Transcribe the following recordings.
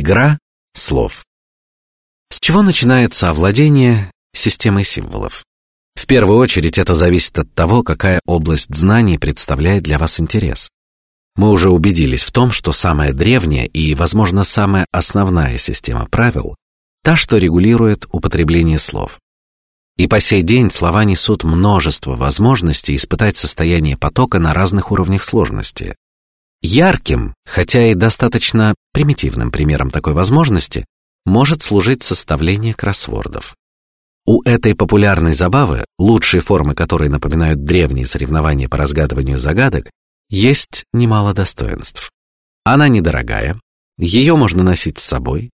Игра слов. С чего начинается овладение системой символов? В первую очередь это зависит от того, какая область знаний представляет для вас интерес. Мы уже убедились в том, что самая древняя и, возможно, самая основная система правил – та, что регулирует употребление слов. И по сей день слова несут множество возможностей испытать состояние потока на разных уровнях сложности. Ярким, хотя и достаточно примитивным примером такой возможности может служить составление кроссвордов. У этой популярной забавы, лучшие формы которой напоминают древние соревнования по разгадыванию загадок, есть немало достоинств. Она недорогая, ее можно носить с собой.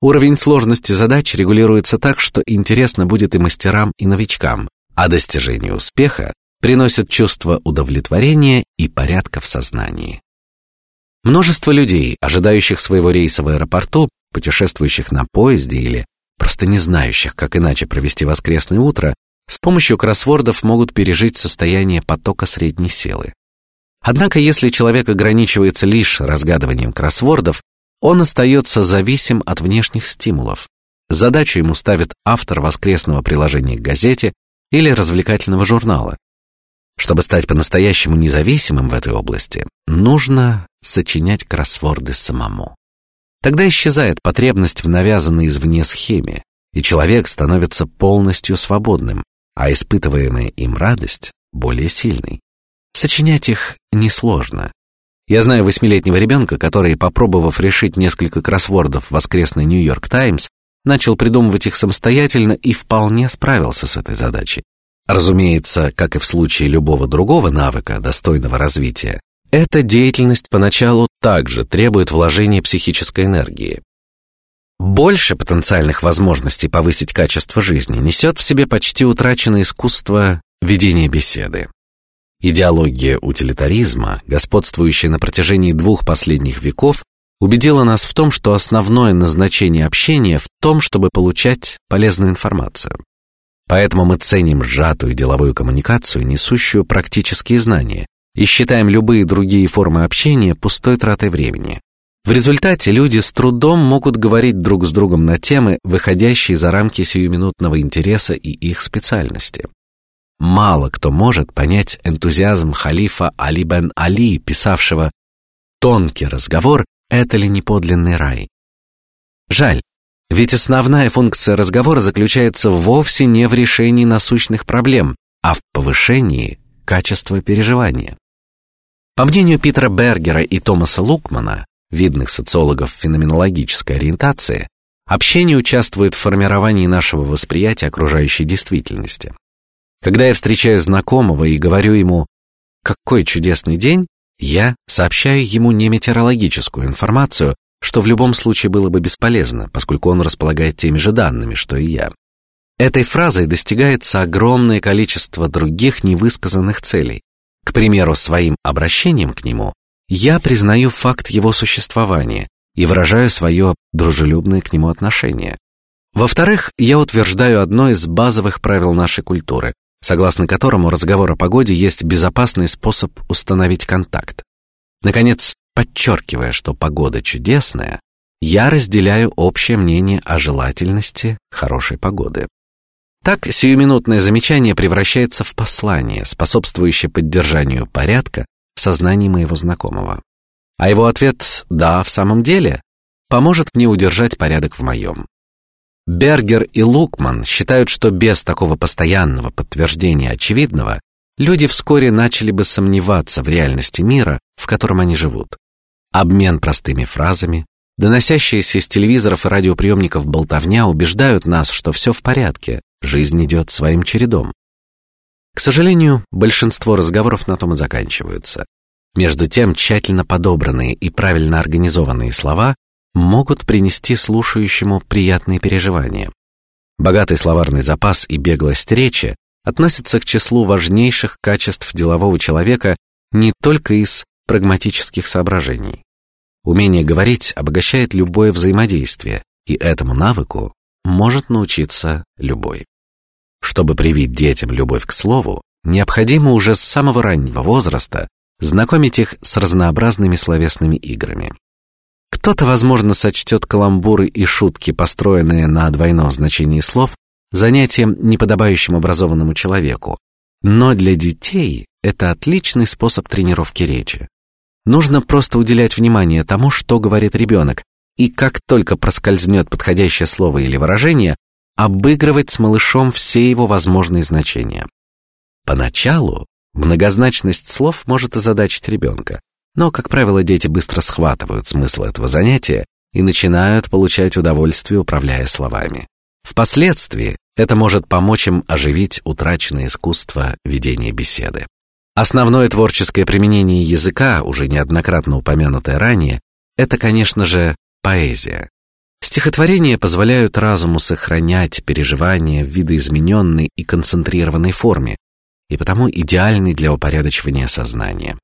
Уровень сложности задач регулируется так, что интересно будет и мастерам, и новичкам, а достижение успеха приносит чувство удовлетворения и порядка в сознании. Множество людей, ожидающих своего рейса в аэропорту, путешествующих на поезде или просто не знающих, как иначе провести воскресное утро, с помощью кроссвордов могут пережить состояние потока средней силы. Однако, если человек ограничивается лишь разгадыванием кроссвордов, он остается зависим от внешних стимулов. Задачу ему ставит автор воскресного приложения к газете или развлекательного журнала. Чтобы стать по-настоящему независимым в этой области, нужно сочинять кроссворды самому. Тогда исчезает потребность в навязанной извне схеме, и человек становится полностью свободным, а испытываемая им радость более сильной. Сочинять их несложно. Я знаю восьмилетнего ребенка, который, попробовав решить несколько кроссвордов воскресный Нью-Йорк Таймс, начал придумывать их самостоятельно и вполне справился с этой задачей. Разумеется, как и в случае любого другого навыка достойного развития, эта деятельность поначалу также требует вложения психической энергии. Больше потенциальных возможностей повысить качество жизни несет в себе почти утраченное искусство ведения беседы. Идеология утилитаризма, господствующая на протяжении двух последних веков, убедила нас в том, что основное назначение общения в том, чтобы получать полезную информацию. Поэтому мы ценим сжатую деловую коммуникацию, несущую практические знания, и считаем любые другие формы общения пустой тратой времени. В результате люди с трудом могут говорить друг с другом на темы, выходящие за рамки сиюминутного интереса и их специальности. Мало кто может понять энтузиазм халифа Али бен Али, писавшего «Тонкий разговор – это ли не подлинный рай?» Жаль, ведь основная функция разговора заключается вовсе не в решении насущных проблем, а в повышении качества переживания. По мнению Питера Бергера и Томаса Лукмана, видных социологов феноменологической ориентации, общение участвует в формировании нашего восприятия окружающей действительности. Когда я встречаю знакомого и говорю ему «какой чудесный день», я сообщаю ему не метеорологическую информацию, что в любом случае было бы бесполезно, поскольку он располагает теми же данными, что и я. Этой фразой достигается огромное количество других невысказанных целей. К примеру, своим обращением к нему я признаю факт его существования и выражаю свое дружелюбное к нему отношение. Во-вторых, я утверждаю одно из базовых правил нашей культуры, согласно которому разговор о погоде есть безопасный способ установить контакт. Наконец, подчеркивая, что погода чудесная, я разделяю общее мнение о желательности хорошей погоды. Так сиюминутное замечание превращается в послание, способствующее поддержанию порядка в сознании моего знакомого. А его ответ «да, в самом деле» поможет мне удержать порядок в моем. Бергер и Лукман считают, что без такого постоянного подтверждения очевидного люди вскоре начали бы сомневаться в реальности мира, в котором они живут. Обмен простыми фразами, доносящиеся из телевизоров и радиоприемников болтовня убеждают нас, что все в порядке, Жизнь идет своим чередом. К сожалению, большинство разговоров на том и заканчиваются. Между тем, тщательно подобранные и правильно организованные слова могут принести слушающему приятные переживания. Богатый словарный запас и беглость речи относятся к числу важнейших качеств делового человека не только из прагматических соображений. Умение говорить обогащает любое взаимодействие, и этому навыку может научиться любой. Чтобы привить детям любовь к слову, необходимо уже с самого раннего возраста знакомить их с разнообразными словесными играми. Кто-то, возможно, сочтет каламбуры и шутки, построенные на двойном значении слов, занятием, неподобающим образованному человеку. Но для детей это отличный способ тренировки речи. Нужно просто уделять внимание тому, что говорит ребенок, и как только проскользнет подходящее слово или выражение, обыгрывать с малышом все его возможные значения. Поначалу многозначность слов может озадачить ребенка, но, как правило, дети быстро схватывают смысл этого занятия и начинают получать удовольствие, управляя словами. Впоследствии это может помочь им оживить утраченное искусство ведения беседы. Основное творческое применение языка, уже неоднократно упомянутое ранее, это, конечно же, поэзия. Стихотворения позволяют разуму сохранять переживания в видоизмененной и концентрированной форме, и потому идеальны для упорядочивания сознания.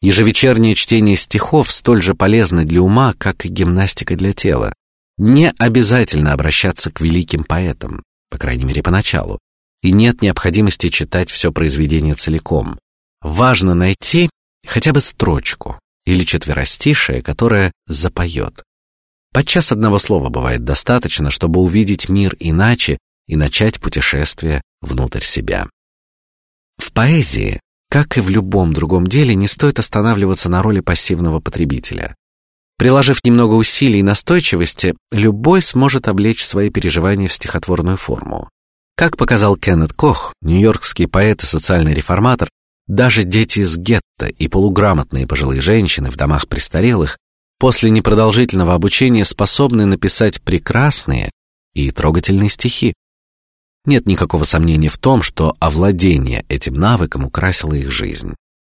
Ежевечернее чтение стихов столь же полезно для ума, как и гимнастика для тела. Не обязательно обращаться к великим поэтам, по крайней мере поначалу, и нет необходимости читать все произведение целиком. Важно найти хотя бы строчку или четверостишее, которое запоет. Подчас одного слова бывает достаточно, чтобы увидеть мир иначе и начать путешествие внутрь себя. В поэзии, как и в любом другом деле, не стоит останавливаться на роли пассивного потребителя. Приложив немного усилий и настойчивости, любой сможет облечь свои переживания в стихотворную форму. Как показал Кеннет Кох, нью-йоркский поэт и социальный реформатор, даже дети из гетто и полуграмотные пожилые женщины в домах престарелых после непродолжительного обучения способны написать прекрасные и трогательные стихи. Нет никакого сомнения в том, что овладение этим навыком украсило их жизнь.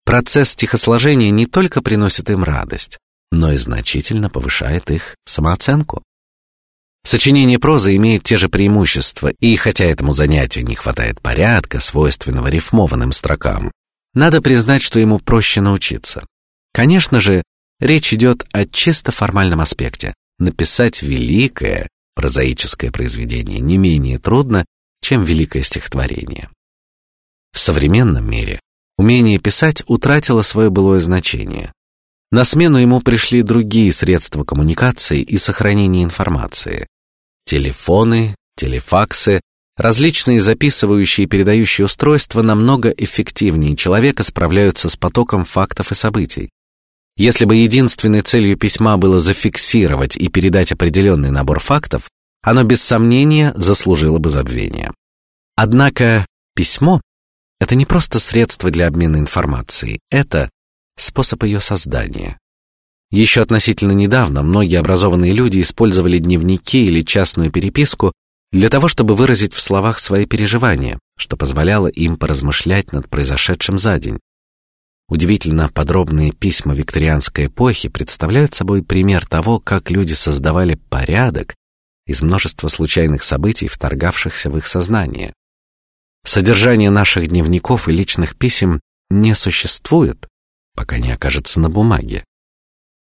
Процесс стихосложения не только приносит им радость, но и значительно повышает их самооценку. Сочинение прозы имеет те же преимущества, и хотя этому занятию не хватает порядка, свойственного рифмованным строкам, надо признать, что ему проще научиться. Конечно же, речь идет о чисто формальном аспекте. Написать великое прозаическое произведение не менее трудно, чем великое стихотворение. В современном мире умение писать утратило свое былое значение. На смену ему пришли другие средства коммуникации и сохранения информации: телефоны, телефаксы, различные записывающие и передающие устройства намного эффективнее человека справляются с потоком фактов и событий. Если бы единственной целью письма было зафиксировать и передать определенный набор фактов, оно без сомнения заслужило бы забвения. Однако письмо – это не просто средство для обмена информацией, это способ ее создания. Еще относительно недавно многие образованные люди использовали дневники или частную переписку для того, чтобы выразить в словах свои переживания, что позволяло им поразмышлять над произошедшим за день. Удивительно подробные письма викторианской эпохи представляют собой пример того, как люди создавали порядок из множества случайных событий, вторгавшихся в их сознание. Содержание наших дневников и личных писем не существует, пока не окажется на бумаге.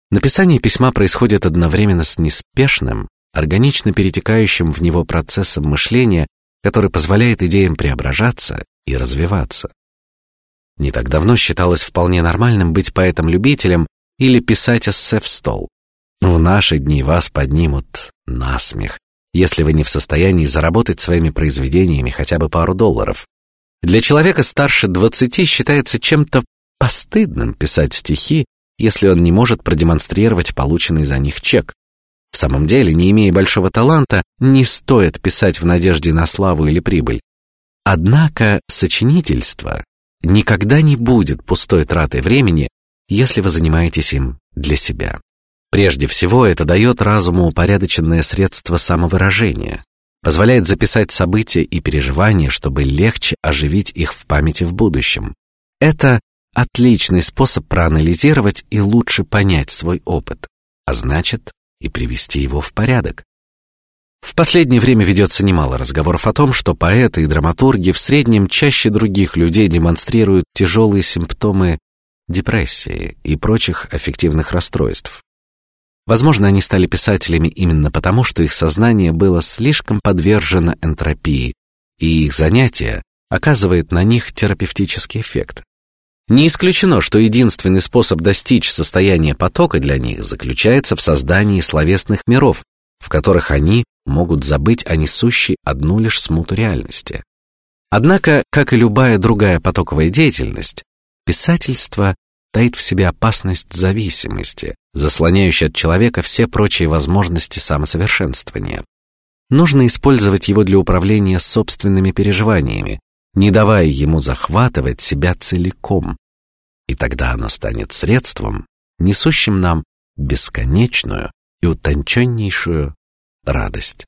Написание письма происходит одновременно с неспешным, органично перетекающим в него процессом мышления, который позволяет идеям преображаться и развиваться. Не так давно считалось вполне нормальным быть поэтом-любителем или писать эссе в стол. В наши дни вас поднимут на смех, если вы не в состоянии заработать своими произведениями хотя бы пару долларов. Для человека старше двадцати считается чем-то постыдным писать стихи, если он не может продемонстрировать полученный за них чек. В самом деле, не имея большого таланта, не стоит писать в надежде на славу или прибыль. Однако сочинительство никогда не будет пустой тратой времени, если вы занимаетесь им для себя. Прежде всего, это дает разуму упорядоченное средство самовыражения, позволяет записать события и переживания, чтобы легче оживить их в памяти в будущем. Это отличный способ проанализировать и лучше понять свой опыт, а значит и привести его в порядок. В последнее время ведется немало разговоров о том, что поэты и драматурги в среднем чаще других людей демонстрируют тяжелые симптомы депрессии и прочих аффективных расстройств. Возможно, они стали писателями именно потому, что их сознание было слишком подвержено энтропии, и их занятие оказывает на них терапевтический эффект. Не исключено, что единственный способ достичь состояния потока для них заключается в создании словесных миров, в которых они могут забыть о несущей одну лишь смуту реальности. Однако, как и любая другая потоковая деятельность, писательство таит в себе опасность зависимости, заслоняющей от человека все прочие возможности самосовершенствования. Нужно использовать его для управления собственными переживаниями, не давая ему захватывать себя целиком, и тогда оно станет средством, несущим нам бесконечную и утонченнейшую радость.